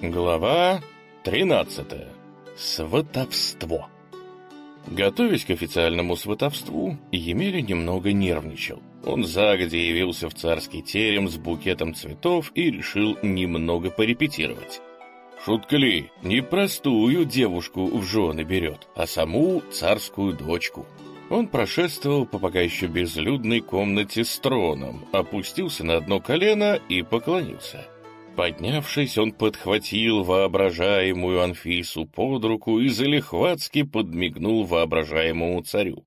Глава 13. Сватовство. Готовясь к официальному сватовству, Емеля немного нервничал. Он загодя явился в царский терем с букетом цветов и решил немного порепетировать. Шутка ли, не простую девушку в жены берет, а саму царскую дочку. Он прошествовал по пока еще безлюдной комнате с троном, опустился на одно колено и поклонился. Поднявшись, он подхватил воображаемую Анфису под руку и залихватски подмигнул воображаемому царю.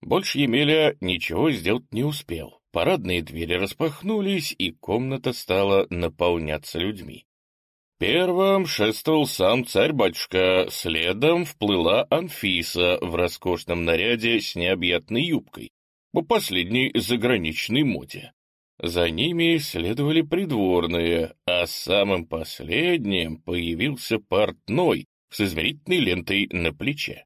Больше Емеля ничего сделать не успел. Парадные двери распахнулись, и комната стала наполняться людьми. Первым шествовал сам царь-батюшка, следом вплыла Анфиса в роскошном наряде с необъятной юбкой, по последней заграничной моде. За ними следовали придворные, а самым последним появился портной с измерительной лентой на плече.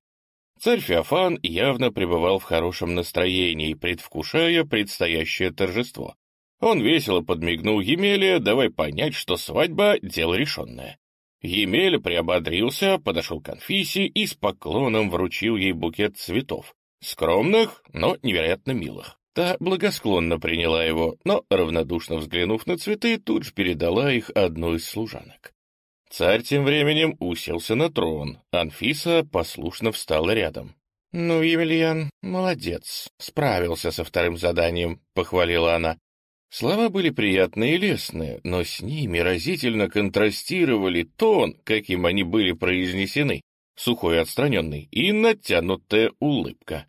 Царь Феофан явно пребывал в хорошем настроении, предвкушая предстоящее торжество. Он весело подмигнул Емеле, давай понять, что свадьба — дело решенное. Емеля приободрился, подошел к Анфисе и с поклоном вручил ей букет цветов. Скромных, но невероятно милых. Та благосклонно приняла его, но, равнодушно взглянув на цветы, тут же передала их одной из служанок. Царь тем временем уселся на трон, Анфиса послушно встала рядом. — Ну, Емельян, молодец, справился со вторым заданием, — похвалила она. Слова были приятные и лестные, но с ними разительно контрастировали тон, каким они были произнесены, сухой отстраненный, и натянутая улыбка.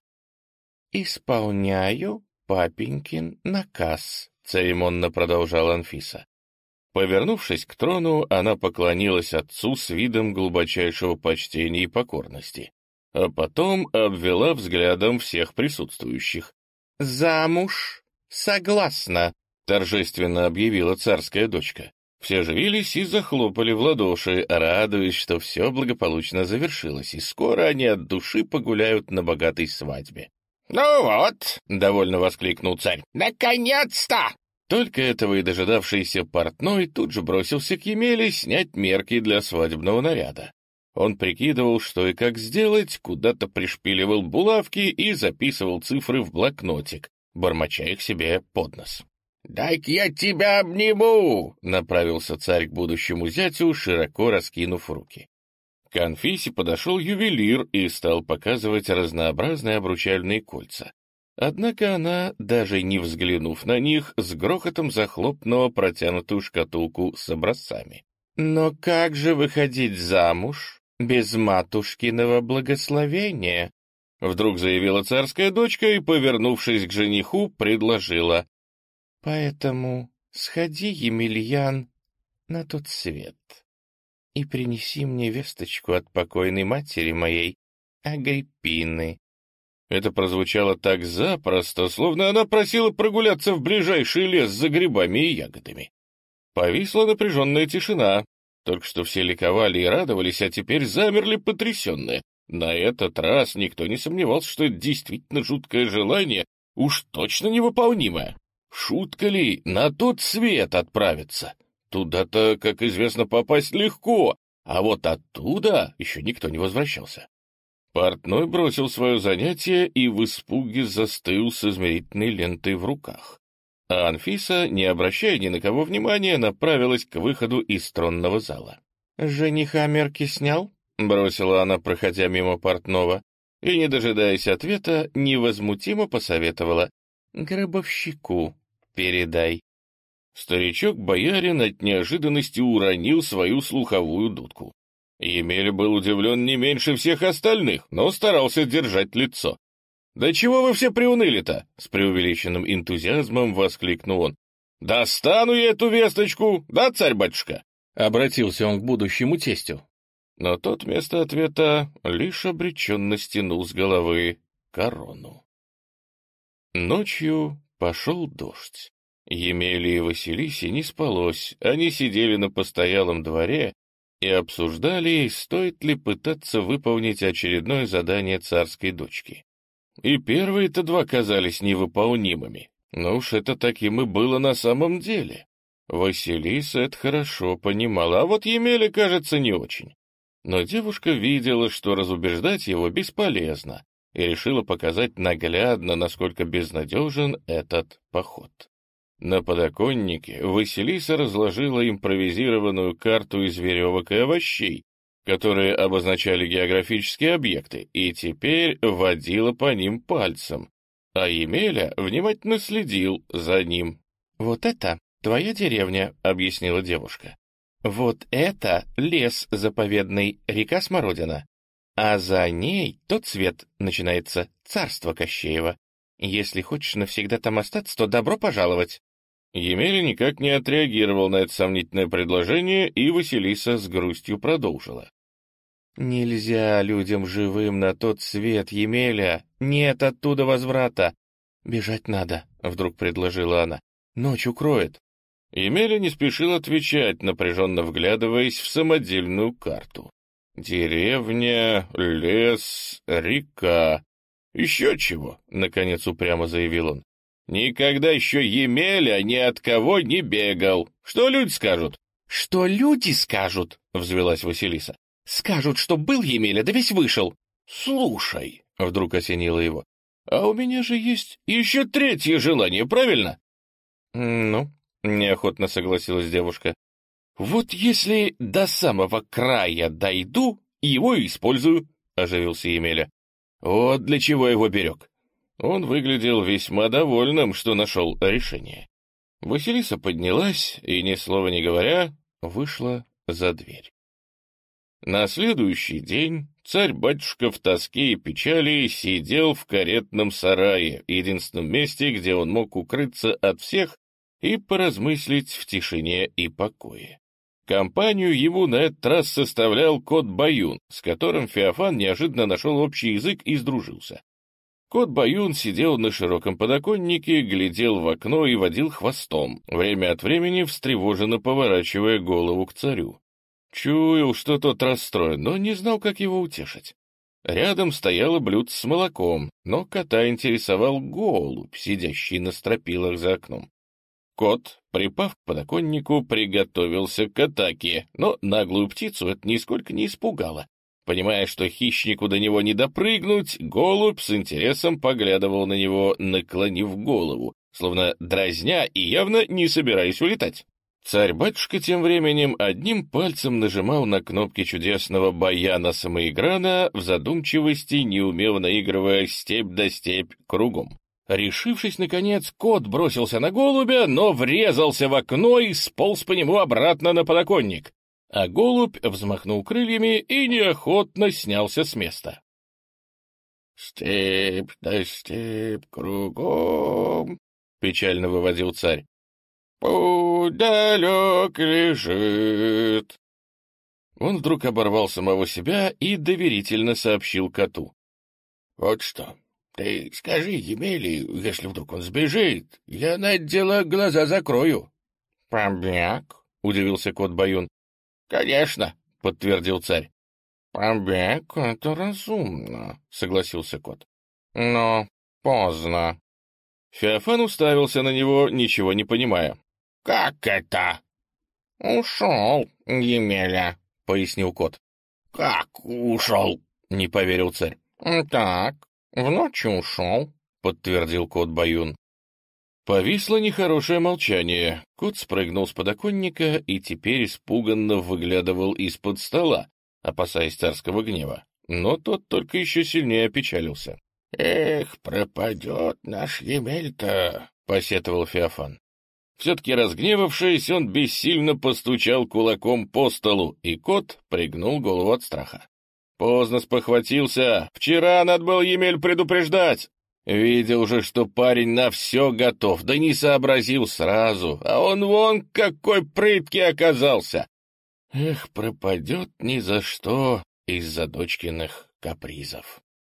«Исполняю папенькин наказ», — церемонно продолжала Анфиса. Повернувшись к трону, она поклонилась отцу с видом глубочайшего почтения и покорности, а потом обвела взглядом всех присутствующих. «Замуж согласна», — торжественно объявила царская дочка. Все оживились и захлопали в ладоши, радуясь, что все благополучно завершилось, и скоро они от души погуляют на богатой свадьбе. «Ну вот», — довольно воскликнул царь, — «наконец-то!» Только этого и дожидавшийся портной тут же бросился к Емеле снять мерки для свадебного наряда. Он прикидывал, что и как сделать, куда-то пришпиливал булавки и записывал цифры в блокнотик, бормоча их себе под нос. «Дай-ка я тебя обниму!» — направился царь к будущему зятю, широко раскинув руки. К Анфисе подошел ювелир и стал показывать разнообразные обручальные кольца. Однако она, даже не взглянув на них, с грохотом захлопнула протянутую шкатулку с образцами. «Но как же выходить замуж без матушкиного благословения?» Вдруг заявила царская дочка и, повернувшись к жениху, предложила. «Поэтому сходи, Емельян, на тот свет» и принеси мне весточку от покойной матери моей, Агриппины». Это прозвучало так запросто, словно она просила прогуляться в ближайший лес за грибами и ягодами. Повисла напряженная тишина. Только что все ликовали и радовались, а теперь замерли потрясенные. На этот раз никто не сомневался, что это действительно жуткое желание, уж точно невыполнимое. Шутка ли на тот свет отправиться? Туда-то, как известно, попасть легко, а вот оттуда еще никто не возвращался. Портной бросил свое занятие и в испуге застыл с измерительной лентой в руках. А Анфиса, не обращая ни на кого внимания, направилась к выходу из тронного зала. «Жениха мерки снял?» — бросила она, проходя мимо портного, и, не дожидаясь ответа, невозмутимо посоветовала. «Гробовщику передай». Старичок-боярин от неожиданности уронил свою слуховую дудку. Емеля был удивлен не меньше всех остальных, но старался держать лицо. «Да чего вы все приуныли-то?» — с преувеличенным энтузиазмом воскликнул он. «Достану я эту весточку, да, царь-батюшка?» — обратился он к будущему тестю. Но тот вместо ответа лишь обреченно стянул с головы корону. Ночью пошел дождь. Емеле и Василисе не спалось, они сидели на постоялом дворе и обсуждали, стоит ли пытаться выполнить очередное задание царской дочки. И первые-то два казались невыполнимыми, но уж это таким и было на самом деле. Василиса это хорошо понимала, а вот Емеля, кажется, не очень. Но девушка видела, что разубеждать его бесполезно, и решила показать наглядно, насколько безнадежен этот поход. На подоконнике Василиса разложила импровизированную карту из веревок и овощей, которые обозначали географические объекты, и теперь водила по ним пальцем, а Емеля внимательно следил за ним. «Вот это твоя деревня», — объяснила девушка. «Вот это лес заповедный, река Смородина, а за ней тот цвет начинается царство Кощеева. Если хочешь навсегда там остаться, то добро пожаловать». Емеля никак не отреагировал на это сомнительное предложение, и Василиса с грустью продолжила. «Нельзя людям живым на тот свет, Емеля. Нет оттуда возврата. Бежать надо», — вдруг предложила она. «Ночь укроет». Емеля не спешил отвечать, напряженно вглядываясь в самодельную карту. «Деревня, лес, река. Еще чего?» — наконец упрямо заявил он. «Никогда еще Емеля ни от кого не бегал. Что люди скажут?» «Что люди скажут?» — взвелась Василиса. Скажут, что был Емеля, да весь вышел. Слушай, — вдруг осенило его, — а у меня же есть еще третье желание, правильно? Ну, — неохотно согласилась девушка. Вот если до самого края дойду, его и использую, — оживился Емеля. Вот для чего его берег. Он выглядел весьма довольным, что нашел решение. Василиса поднялась и, ни слова не говоря, вышла за дверь. На следующий день царь-батюшка в тоске и печали сидел в каретном сарае, единственном месте, где он мог укрыться от всех и поразмыслить в тишине и покое. Компанию ему на этот раз составлял кот Баюн, с которым Феофан неожиданно нашел общий язык и сдружился. Кот Баюн сидел на широком подоконнике, глядел в окно и водил хвостом, время от времени встревоженно поворачивая голову к царю. Чуял, что тот расстроен, но не знал, как его утешить. Рядом стояло блюдце с молоком, но кота интересовал голубь, сидящий на стропилах за окном. Кот, припав к подоконнику, приготовился к атаке, но наглую птицу это нисколько не испугало. Понимая, что хищнику до него не допрыгнуть, голубь с интересом поглядывал на него, наклонив голову, словно дразня и явно не собираясь улетать. Царь-батюшка тем временем одним пальцем нажимал на кнопки чудесного баяна самоиграна, в задумчивости неумело наигрывая степь да степь кругом. Решившись, наконец, кот бросился на голубя, но врезался в окно и сполз по нему обратно на подоконник. А голубь взмахнул крыльями и неохотно снялся с места. «Степь да степь кругом», — печально выводил царь. Путь далек лежит. Он вдруг оборвал самого себя и доверительно сообщил коту. — Вот что, ты скажи Емели, если вдруг он сбежит, я на это дело глаза закрою. — Побег? — удивился кот Баюн. — Конечно, — подтвердил царь. — Побег — это разумно, — согласился кот. — Но поздно. Феофан уставился на него, ничего не понимая. — Как это? — Ушел, Емеля, — пояснил кот. — Как ушел? — не поверил царь. — Так, в ночь ушел, — подтвердил кот Баюн. Повисло нехорошее молчание. Кот спрыгнул с подоконника и теперь испуганно выглядывал из-под стола, опасаясь царского гнева. Но тот только еще сильнее опечалился. — Эх, пропадет наш Емель-то, — посетовал Феофан. Все-таки разгневавшись, он бессильно постучал кулаком по столу, и кот пригнул голову от страха. Поздно спохватился. Вчера надо было Емель предупреждать. Видел же, что парень на все готов, да не сообразил сразу, а он вон какой прытки оказался. Эх, пропадет ни за что из-за дочкиных капризов.